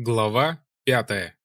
Глава пятая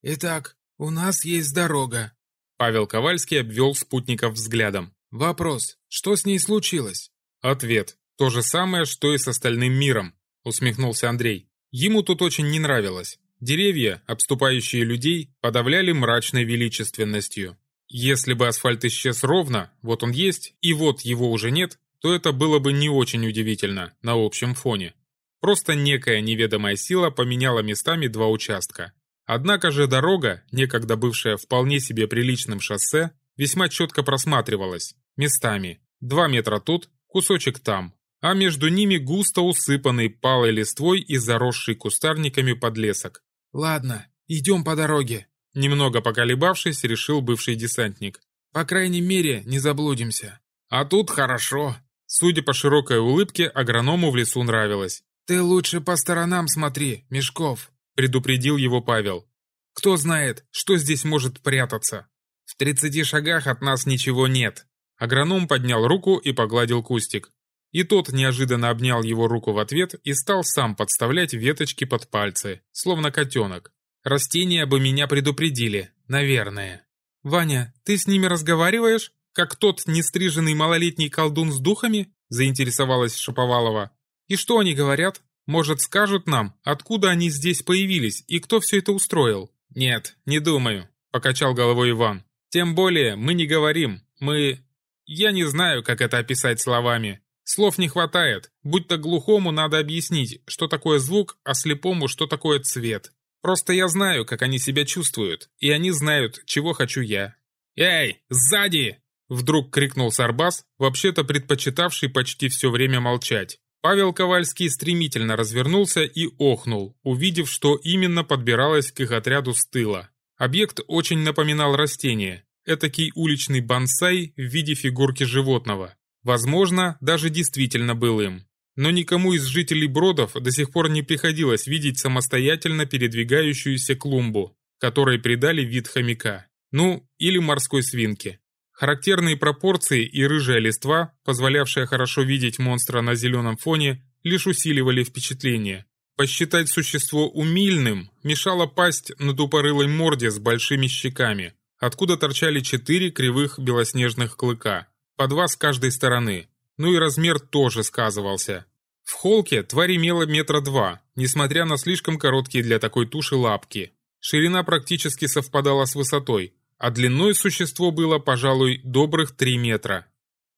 «Итак, у нас есть дорога». Павел Ковальский обвел спутников взглядом. «Вопрос, что с ней случилось?» Ответ. То же самое, что и с остальным миром, усмехнулся Андрей. Ему тут очень не нравилось. Деревья, обступающие людей, подавляли мрачной величественностью. Если бы асфальт исчез ровно, вот он есть, и вот его уже нет, то это было бы не очень удивительно на общем фоне. Просто некая неведомая сила поменяла местами два участка. Однако же дорога, некогда бывшая вполне себе приличным шоссе, весьма четко просматривалась, местами. Два метра тут, кусочек там, а между ними густо усыпанный палой листвой и заросший кустарниками подлесок. «Ладно, идем по дороге», — немного поколебавшись, решил бывший десантник. «По крайней мере, не заблудимся». «А тут хорошо». Судя по широкой улыбке, агроному в лесу нравилось. «Ты лучше по сторонам смотри, Мешков», — предупредил его Павел. «Кто знает, что здесь может прятаться? В тридцати шагах от нас ничего нет». Агроном поднял руку и погладил кустик. И тот неожиданно обнял его руку в ответ и стал сам подставлять веточки под пальцы, словно котенок. Растения бы меня предупредили, наверное. «Ваня, ты с ними разговариваешь? Как тот нестриженный малолетний колдун с духами?» заинтересовалась Шаповалова. И что они говорят? Может, скажут нам, откуда они здесь появились и кто все это устроил? Нет, не думаю, покачал головой Иван. Тем более, мы не говорим, мы... Я не знаю, как это описать словами. Слов не хватает, будто глухому надо объяснить, что такое звук, а слепому, что такое цвет. Просто я знаю, как они себя чувствуют, и они знают, чего хочу я. «Эй, сзади!» Вдруг крикнул Сарбас, вообще-то предпочитавший почти все время молчать. Павел Ковальский стремительно развернулся и охнул, увидев, что именно подбиралось к их отряду с тыла. Объект очень напоминал растение, этакий уличный бонсай в виде фигурки животного. Возможно, даже действительно был им. Но никому из жителей Бродов до сих пор не приходилось видеть самостоятельно передвигающуюся клумбу, которой придали вид хомяка. Ну, или морской свинки. Характерные пропорции и рыжая листва, позволявшая хорошо видеть монстра на зеленом фоне, лишь усиливали впечатление. Посчитать существо умильным мешала пасть на тупорылой морде с большими щеками, откуда торчали четыре кривых белоснежных клыка, по два с каждой стороны. Ну и размер тоже сказывался. В холке тварь имела метра два, несмотря на слишком короткие для такой туши лапки. Ширина практически совпадала с высотой, а длиной существо было, пожалуй, добрых три метра.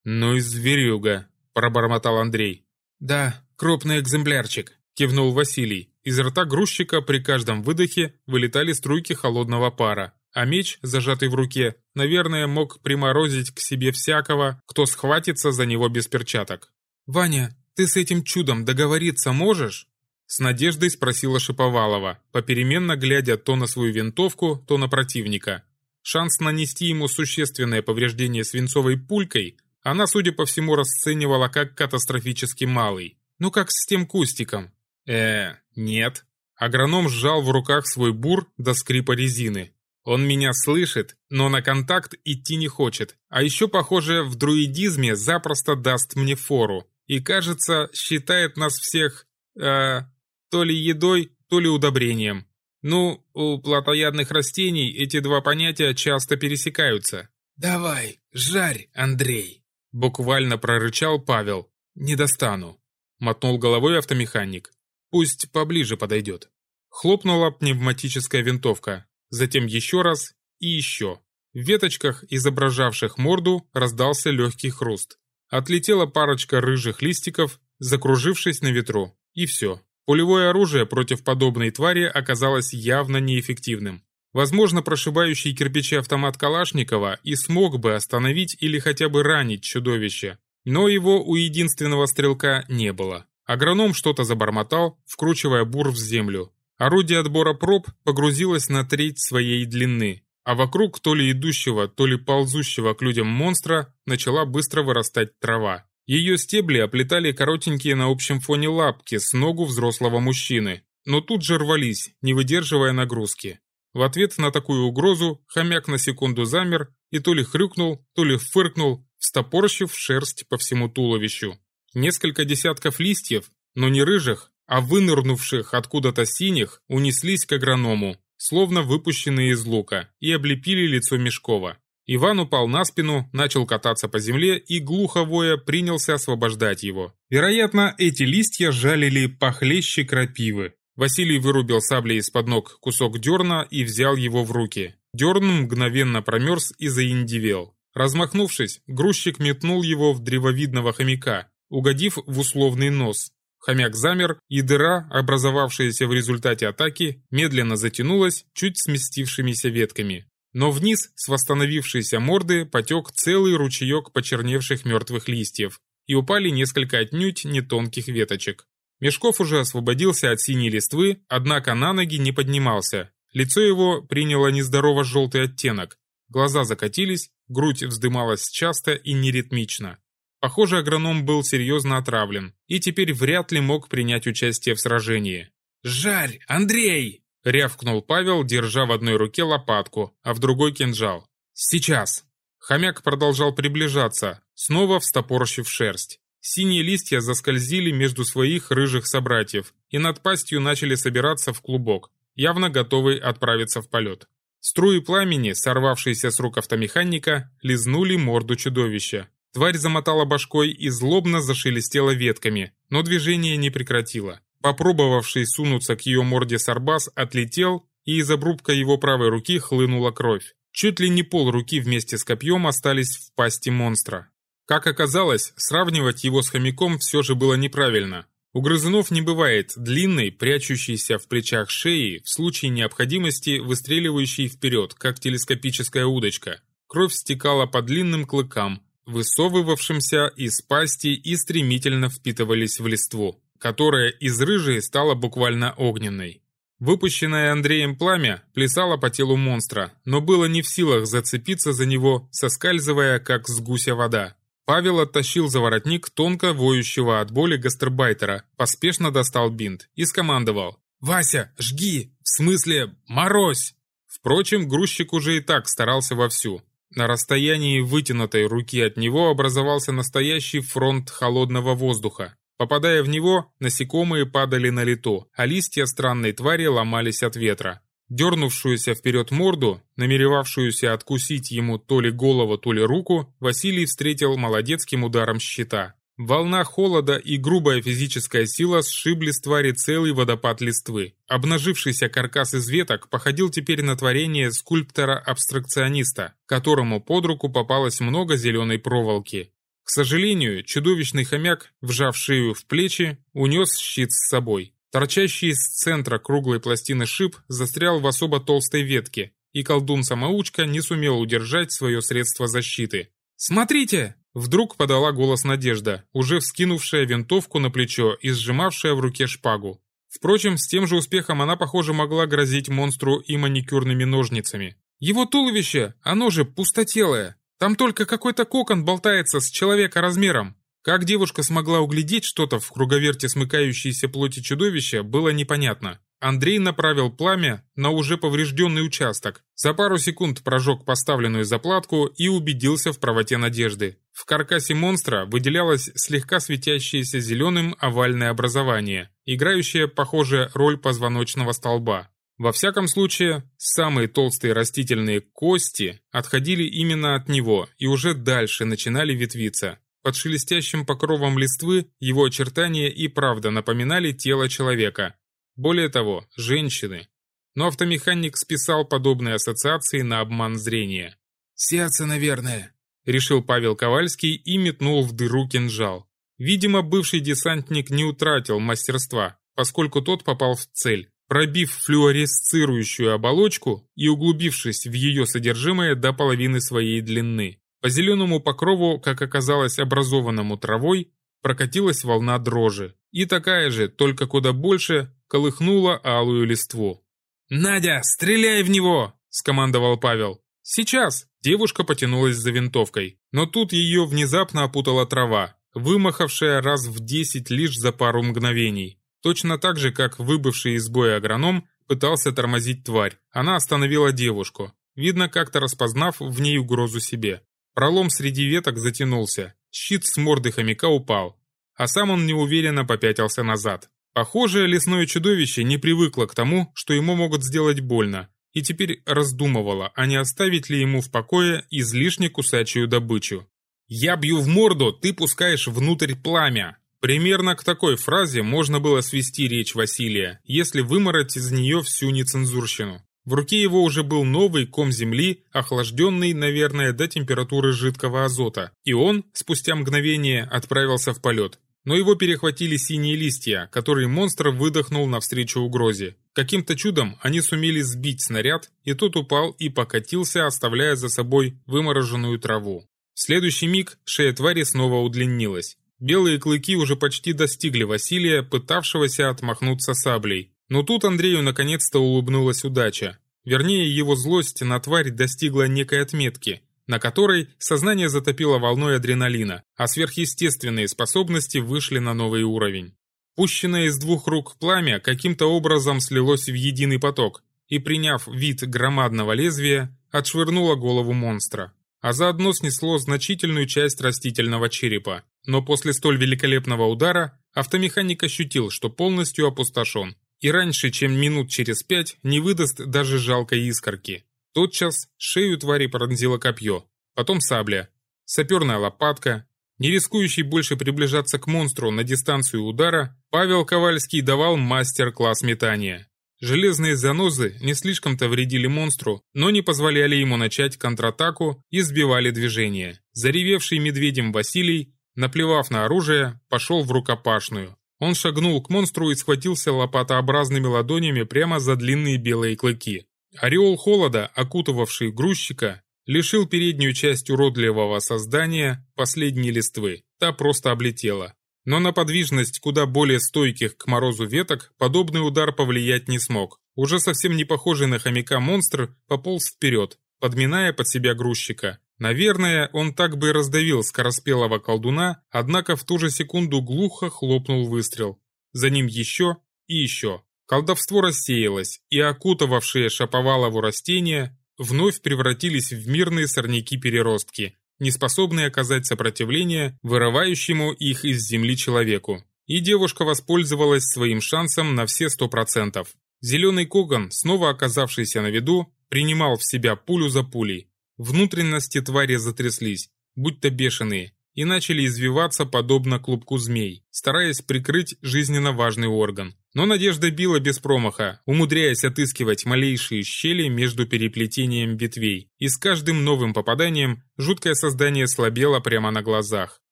«Ну и зверюга», – пробормотал Андрей. «Да, крупный экземплярчик», – кивнул Василий. Из рта грузчика при каждом выдохе вылетали струйки холодного пара, а меч, зажатый в руке, наверное, мог приморозить к себе всякого, кто схватится за него без перчаток. «Ваня, ты с этим чудом договориться можешь?» С надеждой спросила Шиповалова, попеременно глядя то на свою винтовку, то на противника. Шанс нанести ему существенное повреждение свинцовой пулькой она, судя по всему, расценивала как катастрофически малый. Ну как с тем кустиком? э нет. Агроном сжал в руках свой бур до скрипа резины. Он меня слышит, но на контакт идти не хочет. А еще, похоже, в друидизме запросто даст мне фору. И, кажется, считает нас всех... Э, то ли едой, то ли удобрением. Ну, у плотоядных растений эти два понятия часто пересекаются. «Давай, жарь, Андрей!» Буквально прорычал Павел. «Не достану», — мотнул головой автомеханик. «Пусть поближе подойдет». Хлопнула пневматическая винтовка, затем еще раз и еще. В веточках, изображавших морду, раздался легкий хруст. Отлетела парочка рыжих листиков, закружившись на ветру, и все. Пулевое оружие против подобной твари оказалось явно неэффективным. Возможно, прошибающий кирпичи автомат Калашникова и смог бы остановить или хотя бы ранить чудовище. Но его у единственного стрелка не было. Агроном что-то забормотал, вкручивая бур в землю. Орудие отбора проб погрузилось на треть своей длины, а вокруг то ли идущего, то ли ползущего к людям монстра начала быстро вырастать трава. Ее стебли оплетали коротенькие на общем фоне лапки с ногу взрослого мужчины, но тут же рвались, не выдерживая нагрузки. В ответ на такую угрозу хомяк на секунду замер и то ли хрюкнул, то ли фыркнул, встопорщив шерсть по всему туловищу. Несколько десятков листьев, но не рыжих, а вынырнувших откуда-то синих унеслись к агроному, словно выпущенные из лука, и облепили лицо Мешкова. Иван упал на спину, начал кататься по земле и, глухо воя, принялся освобождать его. Вероятно, эти листья жалили похлеще крапивы. Василий вырубил саблей из-под ног кусок дерна и взял его в руки. Дерн мгновенно промерз и заиндивел. Размахнувшись, грузчик метнул его в древовидного хомяка, угодив в условный нос. Хомяк замер, и дыра, образовавшаяся в результате атаки, медленно затянулась чуть сместившимися ветками. Но вниз с восстановившейся морды потек целый ручеек почерневших мертвых листьев, и упали несколько отнюдь не тонких веточек. Мешков уже освободился от синей листвы, однако на ноги не поднимался. Лицо его приняло нездорово желтый оттенок. Глаза закатились, грудь вздымалась часто и неритмично. Похоже, агроном был серьезно отравлен и теперь вряд ли мог принять участие в сражении. «Жарь, Андрей!» — рявкнул Павел, держа в одной руке лопатку, а в другой кинжал. «Сейчас!» Хомяк продолжал приближаться, снова встопорщив шерсть. Синие листья заскользили между своих рыжих собратьев и над пастью начали собираться в клубок, явно готовый отправиться в полет. Струи пламени, сорвавшиеся с рук автомеханика, лизнули морду чудовища. Тварь замотала башкой и злобно зашелестела ветками, но движение не прекратило. Попробовавший сунуться к ее морде сарбас отлетел, и из обрубка его правой руки хлынула кровь. Чуть ли не пол руки вместе с копьем остались в пасти монстра. Как оказалось, сравнивать его с хомяком все же было неправильно. У грызунов не бывает длинной, прячущейся в плечах шеи, в случае необходимости выстреливающей вперед, как телескопическая удочка. Кровь стекала по длинным клыкам, высовывавшимся из пасти и стремительно впитывались в листву, которая из рыжей стала буквально огненной. Выпущенное Андреем пламя плясало по телу монстра, но было не в силах зацепиться за него, соскальзывая, как с гуся вода. Павел оттащил за воротник тонко воющего от боли гастарбайтера, поспешно достал бинт и скомандовал. «Вася, жги! В смысле, морозь!» Впрочем, грузчик уже и так старался вовсю. На расстоянии вытянутой руки от него образовался настоящий фронт холодного воздуха. Попадая в него, насекомые падали на лето, а листья странной твари ломались от ветра. Дернувшуюся вперед морду, намеревавшуюся откусить ему то ли голову, то ли руку, Василий встретил молодецким ударом щита. Волна холода и грубая физическая сила сшибли с твари целый водопад листвы. Обнажившийся каркас из веток походил теперь на творение скульптора-абстракциониста, которому под руку попалось много зеленой проволоки. К сожалению, чудовищный хомяк, вжав шею в плечи, унес щит с собой. Торчащий из центра круглой пластины шип застрял в особо толстой ветке, и колдун-самоучка не сумел удержать свое средство защиты. «Смотрите!» Вдруг подала голос Надежда, уже вскинувшая винтовку на плечо и сжимавшая в руке шпагу. Впрочем, с тем же успехом она, похоже, могла грозить монстру и маникюрными ножницами. «Его туловище, оно же пустотелое. Там только какой-то кокон болтается с человека размером. Как девушка смогла углядеть что-то в круговерте смыкающейся плоти чудовища, было непонятно. Андрей направил пламя на уже поврежденный участок. За пару секунд прожег поставленную заплатку и убедился в правоте надежды. В каркасе монстра выделялось слегка светящееся зеленым овальное образование, играющее, похоже, роль позвоночного столба. Во всяком случае, самые толстые растительные кости отходили именно от него и уже дальше начинали ветвиться. Под шелестящим покровом листвы его очертания и правда напоминали тело человека. Более того, женщины. Но автомеханик списал подобные ассоциации на обман зрения. «Сердце, наверное», — решил Павел Ковальский и метнул в дыру кинжал. Видимо, бывший десантник не утратил мастерства, поскольку тот попал в цель, пробив флюоресцирующую оболочку и углубившись в ее содержимое до половины своей длины. По зеленому покрову, как оказалось образованному травой, прокатилась волна дрожи. И такая же, только куда больше, колыхнула алую листву. «Надя, стреляй в него!» – скомандовал Павел. «Сейчас!» – девушка потянулась за винтовкой. Но тут ее внезапно опутала трава, вымахавшая раз в десять лишь за пару мгновений. Точно так же, как выбывший из боя агроном пытался тормозить тварь. Она остановила девушку, видно, как-то распознав в ней угрозу себе. Пролом среди веток затянулся, щит с морды хомяка упал, а сам он неуверенно попятился назад. Похоже, лесное чудовище не привыкло к тому, что ему могут сделать больно, и теперь раздумывало, а не оставить ли ему в покое излишне кусачую добычу. «Я бью в морду, ты пускаешь внутрь пламя!» Примерно к такой фразе можно было свести речь Василия, если вымороть из нее всю нецензурщину. В руке его уже был новый ком земли, охлажденный, наверное, до температуры жидкого азота, и он, спустя мгновение, отправился в полет. Но его перехватили синие листья, которые монстр выдохнул навстречу угрозе. Каким-то чудом они сумели сбить снаряд, и тот упал и покатился, оставляя за собой вымороженную траву. В следующий миг шея твари снова удлинилась. Белые клыки уже почти достигли Василия, пытавшегося отмахнуться саблей. Но тут Андрею наконец-то улыбнулась удача. Вернее, его злость на тварь достигла некой отметки, на которой сознание затопило волной адреналина, а сверхъестественные способности вышли на новый уровень. Пущенное из двух рук пламя каким-то образом слилось в единый поток и, приняв вид громадного лезвия, отшвырнуло голову монстра а заодно снесло значительную часть растительного черепа. Но после столь великолепного удара автомеханик ощутил, что полностью опустошен, и раньше, чем минут через пять, не выдаст даже жалкой искорки. Тотчас шею твари пронзило копье, потом сабля, саперная лопатка. Не рискующий больше приближаться к монстру на дистанцию удара, Павел Ковальский давал мастер-класс метания. Железные занозы не слишком-то вредили монстру, но не позволяли ему начать контратаку и сбивали движение. Заревевший медведем Василий, наплевав на оружие, пошел в рукопашную. Он шагнул к монстру и схватился лопатообразными ладонями прямо за длинные белые клыки. Ореол холода, окутывавший грузчика, лишил переднюю часть уродливого создания последней листвы. Та просто облетела. Но на подвижность куда более стойких к морозу веток подобный удар повлиять не смог. Уже совсем не похожий на хомяка монстр пополз вперед, подминая под себя грузчика. Наверное, он так бы и раздавил скороспелого колдуна, однако в ту же секунду глухо хлопнул выстрел. За ним еще и еще. Колдовство рассеялось, и окутывавшие шаповалову растения вновь превратились в мирные сорняки-переростки, не способные оказать сопротивление вырывающему их из земли человеку. И девушка воспользовалась своим шансом на все сто процентов. Зеленый коган, снова оказавшийся на виду, принимал в себя пулю за пулей. Внутренности твари затряслись, будто бешеные, и начали извиваться подобно клубку змей, стараясь прикрыть жизненно важный орган. Но надежда била без промаха, умудряясь отыскивать малейшие щели между переплетением ветвей, и с каждым новым попаданием жуткое создание слабело прямо на глазах.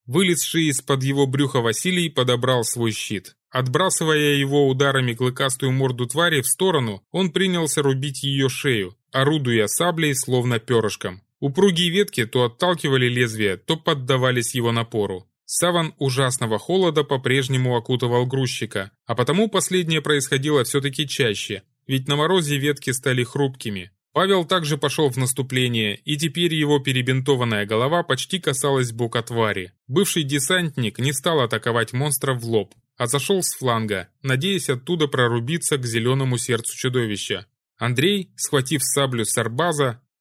Вылезший из-под его брюха Василий подобрал свой щит. Отбрасывая его ударами клыкастую морду твари в сторону, он принялся рубить ее шею, орудуя саблей словно перышком. Упругие ветки то отталкивали лезвие, то поддавались его напору. Саван ужасного холода по-прежнему окутывал грузчика, а потому последнее происходило все-таки чаще, ведь на морозе ветки стали хрупкими. Павел также пошел в наступление, и теперь его перебинтованная голова почти касалась бока твари. Бывший десантник не стал атаковать монстра в лоб, а зашел с фланга, надеясь оттуда прорубиться к зеленому сердцу чудовища. Андрей, схватив саблю с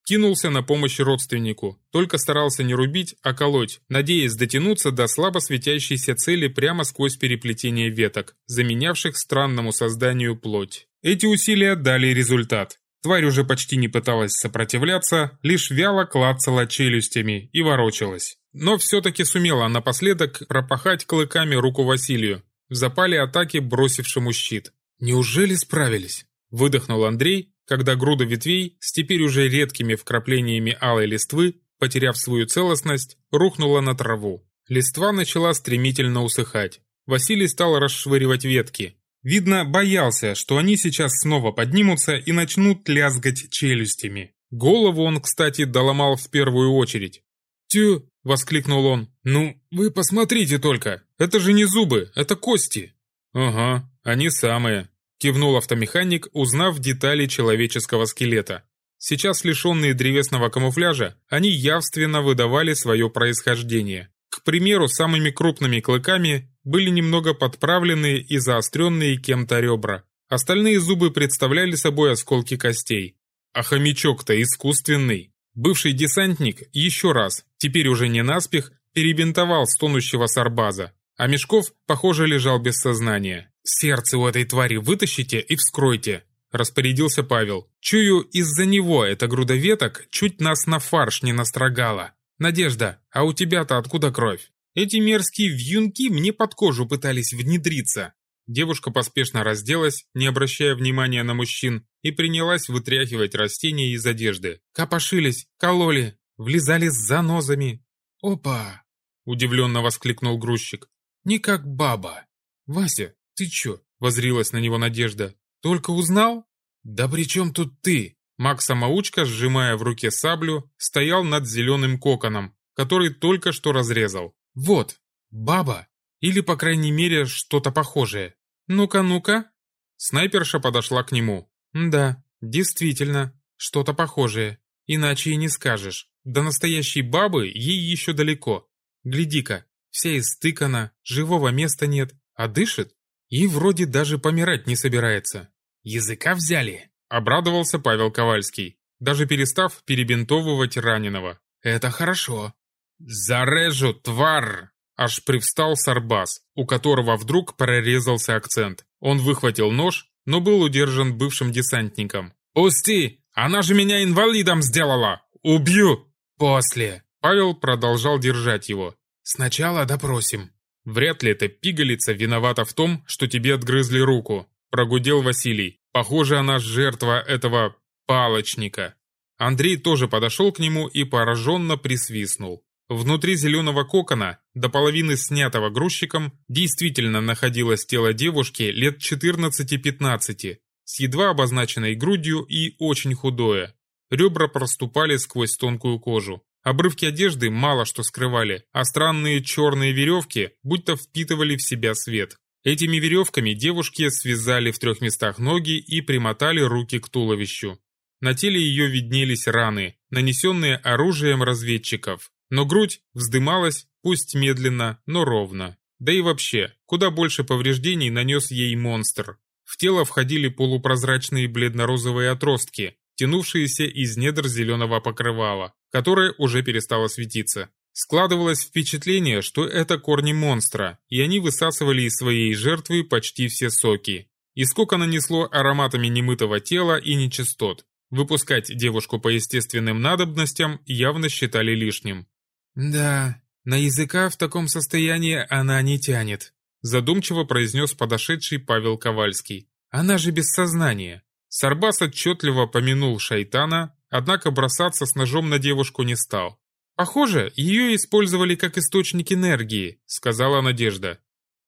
Кинулся на помощь родственнику, только старался не рубить, а колоть, надеясь дотянуться до слабо светящейся цели прямо сквозь переплетение веток, заменявших странному созданию плоть. Эти усилия дали результат. Тварь уже почти не пыталась сопротивляться, лишь вяло клацала челюстями и ворочалась. Но все-таки сумела напоследок пропахать клыками руку Василию, в запале атаки бросившему щит. «Неужели справились?» – выдохнул Андрей, когда груда ветвей с теперь уже редкими вкраплениями алой листвы, потеряв свою целостность, рухнула на траву. Листва начала стремительно усыхать. Василий стал расшвыривать ветки. Видно, боялся, что они сейчас снова поднимутся и начнут лязгать челюстями. Голову он, кстати, доломал в первую очередь. «Тю!» — воскликнул он. «Ну, вы посмотрите только! Это же не зубы, это кости!» «Ага, они самые», Кивнул автомеханик, узнав детали человеческого скелета. Сейчас лишенные древесного камуфляжа, они явственно выдавали свое происхождение. К примеру, самыми крупными клыками были немного подправленные и заостренные кем-то ребра. Остальные зубы представляли собой осколки костей. А хомячок-то искусственный. Бывший десантник еще раз, теперь уже не наспех, перебинтовал стонущего сарбаза. А Мешков, похоже, лежал без сознания. «Сердце у этой твари вытащите и вскройте», – распорядился Павел. «Чую, из-за него эта груда веток чуть нас на фарш не настрогала. Надежда, а у тебя-то откуда кровь? Эти мерзкие вьюнки мне под кожу пытались внедриться». Девушка поспешно разделась, не обращая внимания на мужчин, и принялась вытряхивать растения из одежды. Копошились, кололи, влезали с занозами. «Опа!» – удивленно воскликнул грузчик. «Не как баба!» «Вася, ты чё?» – возрилась на него Надежда. «Только узнал?» «Да при чем тут ты?» Макс-самоучка, сжимая в руке саблю, стоял над зеленым коконом, который только что разрезал. «Вот, баба! Или, по крайней мере, что-то похожее. Ну-ка, ну-ка!» Снайперша подошла к нему. «Да, действительно, что-то похожее. Иначе и не скажешь. До настоящей бабы ей еще далеко. Гляди-ка, вся истыкана, живого места нет, а дышит. И вроде даже помирать не собирается. Языка взяли!» Обрадовался Павел Ковальский, даже перестав перебинтовывать раненого. «Это хорошо». «Зарежу, твар!» Аж привстал Сарбас, у которого вдруг прорезался акцент. Он выхватил нож, но был удержан бывшим десантником. «Пусти! Она же меня инвалидом сделала! Убью!» «После!» Павел продолжал держать его. «Сначала допросим». «Вряд ли эта пигалица виновата в том, что тебе отгрызли руку», прогудел Василий. «Похоже, она жертва этого палочника». Андрей тоже подошел к нему и пораженно присвистнул. Внутри зеленого кокона, до половины снятого грузчиком, действительно находилось тело девушки лет 14-15, с едва обозначенной грудью и очень худое. Ребра проступали сквозь тонкую кожу. Обрывки одежды мало что скрывали, а странные черные веревки будто впитывали в себя свет. Этими веревками девушки связали в трех местах ноги и примотали руки к туловищу. На теле ее виднелись раны, нанесенные оружием разведчиков. Но грудь вздымалась, пусть медленно, но ровно. Да и вообще, куда больше повреждений нанес ей монстр. В тело входили полупрозрачные бледно-розовые отростки, тянувшиеся из недр зеленого покрывала, которое уже перестало светиться. Складывалось впечатление, что это корни монстра, и они высасывали из своей жертвы почти все соки. И сколько нанесло ароматами немытого тела и нечистот. Выпускать девушку по естественным надобностям явно считали лишним. «Да, на языка в таком состоянии она не тянет», задумчиво произнес подошедший Павел Ковальский. «Она же без сознания». Сарбас отчетливо помянул шайтана, однако бросаться с ножом на девушку не стал. «Похоже, ее использовали как источник энергии», — сказала Надежда.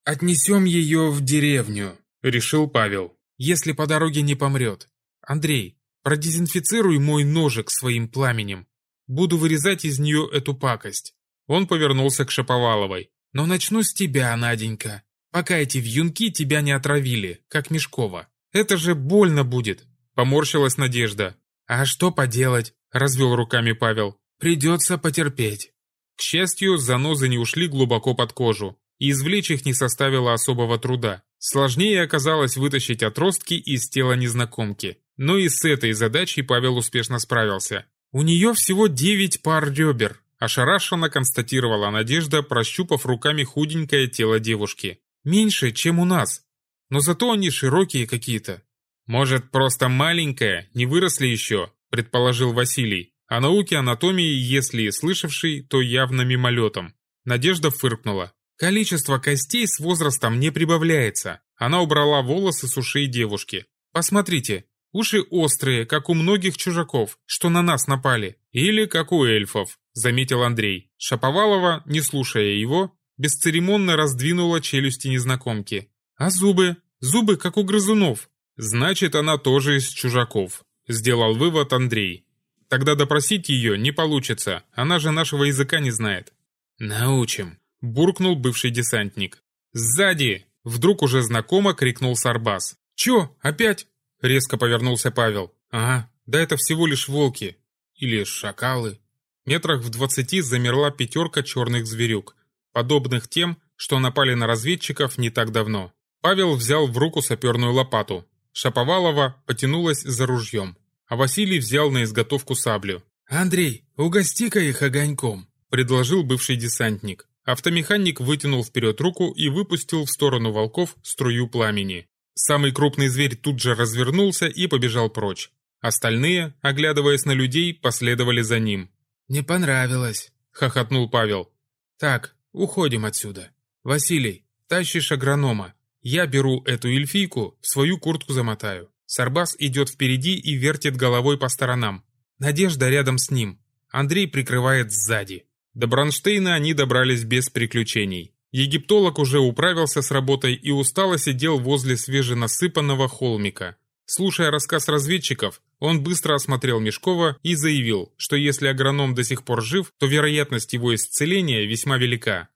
«Отнесем ее в деревню», — решил Павел, «если по дороге не помрет. Андрей, продезинфицируй мой ножик своим пламенем. Буду вырезать из нее эту пакость». Он повернулся к Шаповаловой. «Но начну с тебя, Наденька, пока эти вьюнки тебя не отравили, как Мешкова. Это же больно будет!» Поморщилась Надежда. «А что поделать?» – развел руками Павел. «Придется потерпеть». К счастью, занозы не ушли глубоко под кожу, и извлечь их не составило особого труда. Сложнее оказалось вытащить отростки из тела незнакомки. Но и с этой задачей Павел успешно справился. «У нее всего девять пар ребер», – ошарашенно констатировала Надежда, прощупав руками худенькое тело девушки. «Меньше, чем у нас. Но зато они широкие какие-то». «Может, просто маленькая, не выросли еще», – предположил Василий. О науке анатомии, если и слышавший, то явно мимолетом. Надежда фыркнула. Количество костей с возрастом не прибавляется. Она убрала волосы с ушей девушки. Посмотрите, Уши острые, как у многих чужаков, что на нас напали. Или как у эльфов, заметил Андрей. Шаповалова, не слушая его, бесцеремонно раздвинула челюсти незнакомки. А зубы? Зубы, как у грызунов. Значит, она тоже из чужаков, сделал вывод Андрей. Тогда допросить ее не получится, она же нашего языка не знает. Научим, буркнул бывший десантник. Сзади! Вдруг уже знакомо крикнул Сарбас. Чё, опять? Резко повернулся Павел. «Ага, да это всего лишь волки. Или шакалы». Метрах в двадцати замерла пятерка черных зверюк, подобных тем, что напали на разведчиков не так давно. Павел взял в руку саперную лопату. Шаповалова потянулась за ружьем, а Василий взял на изготовку саблю. «Андрей, угости-ка их огоньком», — предложил бывший десантник. Автомеханик вытянул вперед руку и выпустил в сторону волков струю пламени. Самый крупный зверь тут же развернулся и побежал прочь. Остальные, оглядываясь на людей, последовали за ним. «Не понравилось», — хохотнул Павел. «Так, уходим отсюда. Василий, тащишь агронома. Я беру эту эльфийку, в свою куртку замотаю. Сарбас идет впереди и вертит головой по сторонам. Надежда рядом с ним. Андрей прикрывает сзади». До Бронштейна они добрались без приключений. Египтолог уже управился с работой и устало сидел возле свеженасыпанного холмика. Слушая рассказ разведчиков, он быстро осмотрел Мешкова и заявил, что если агроном до сих пор жив, то вероятность его исцеления весьма велика.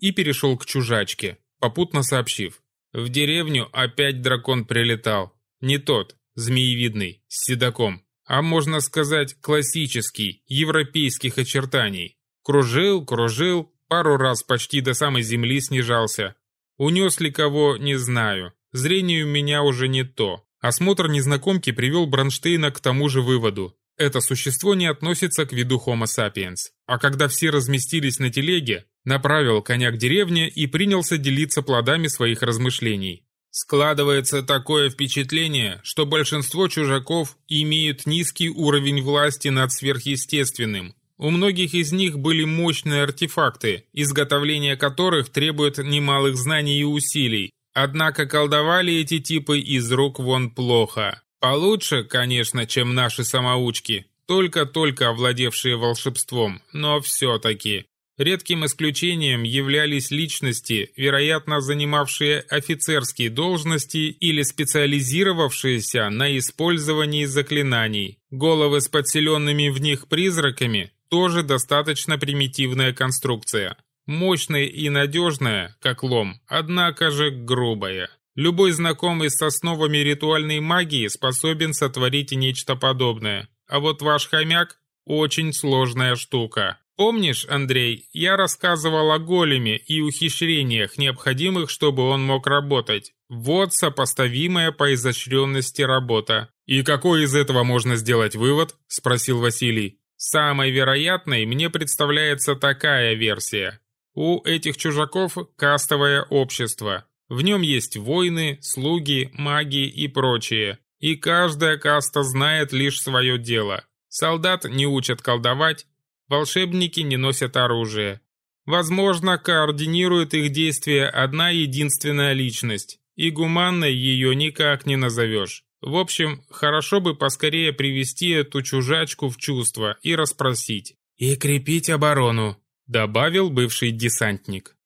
И перешел к чужачке, попутно сообщив. В деревню опять дракон прилетал. Не тот, змеевидный, с седаком, а можно сказать классический, европейских очертаний. Кружил, кружил, пару раз почти до самой земли снижался. Унес ли кого, не знаю. Зрение у меня уже не то. Осмотр незнакомки привел Бронштейна к тому же выводу. Это существо не относится к виду Homo sapiens. А когда все разместились на телеге, направил коня к деревне и принялся делиться плодами своих размышлений. Складывается такое впечатление, что большинство чужаков имеют низкий уровень власти над сверхъестественным, у многих из них были мощные артефакты, изготовление которых требует немалых знаний и усилий. Однако колдовали эти типы из рук вон плохо. Получше, конечно, чем наши самоучки, только-только овладевшие волшебством, но все-таки. Редким исключением являлись личности, вероятно, занимавшие офицерские должности или специализировавшиеся на использовании заклинаний. Головы с подселенными в них призраками тоже достаточно примитивная конструкция. Мощная и надежная, как лом, однако же грубая. Любой знакомый с основами ритуальной магии способен сотворить нечто подобное. А вот ваш хомяк – очень сложная штука. Помнишь, Андрей, я рассказывал о големе и ухищрениях, необходимых, чтобы он мог работать. Вот сопоставимая по изощренности работа. «И какой из этого можно сделать вывод?» – спросил Василий. Самой вероятной мне представляется такая версия. У этих чужаков кастовое общество. В нем есть воины, слуги, маги и прочее. И каждая каста знает лишь свое дело. Солдат не учат колдовать, волшебники не носят оружие. Возможно, координирует их действия одна единственная личность, и гуманной ее никак не назовешь. В общем, хорошо бы поскорее привести эту чужачку в чувство и расспросить. «И крепить оборону», — добавил бывший десантник.